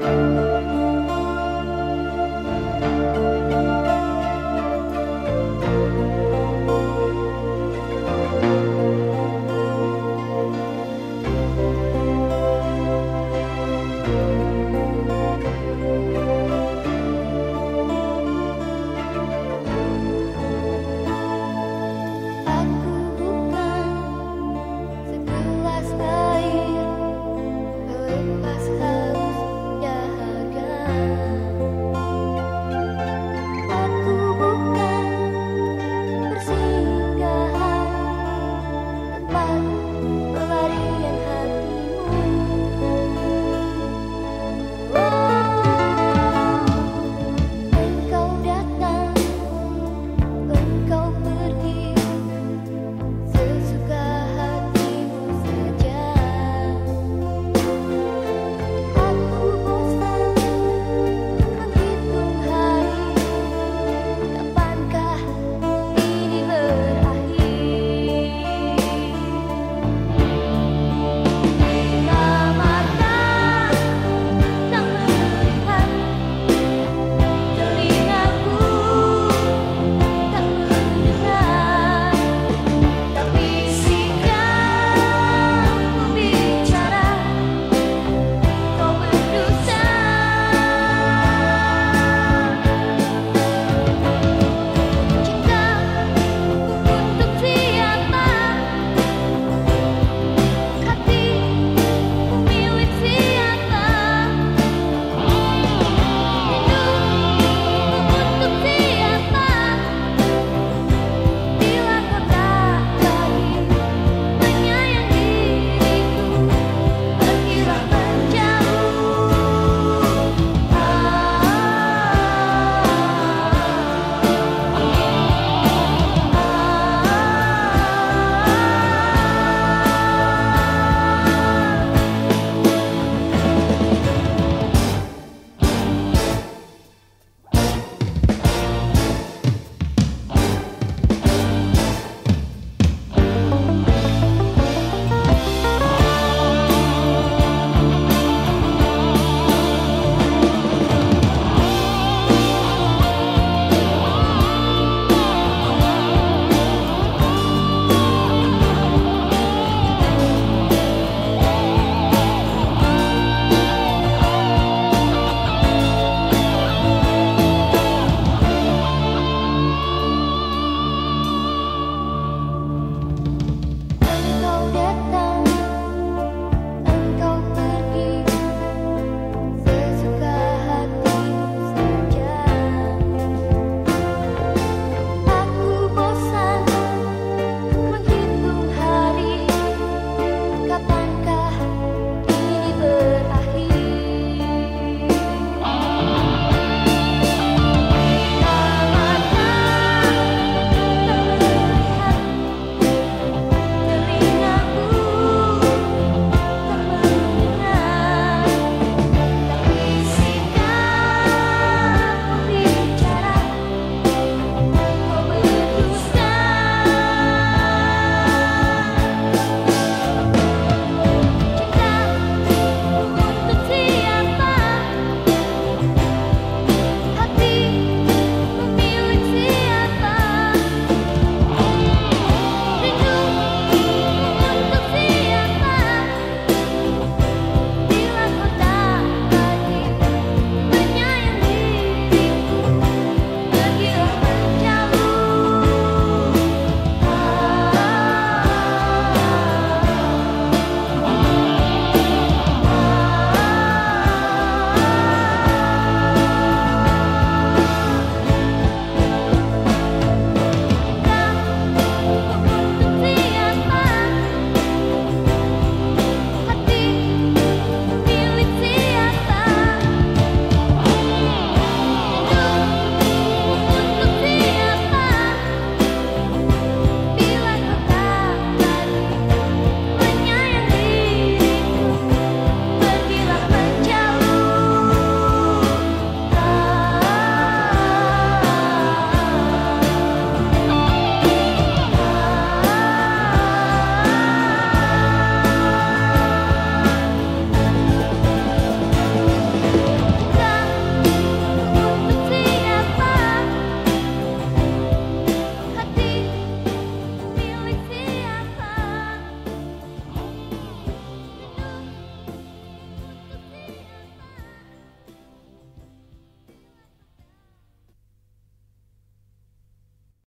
Bye.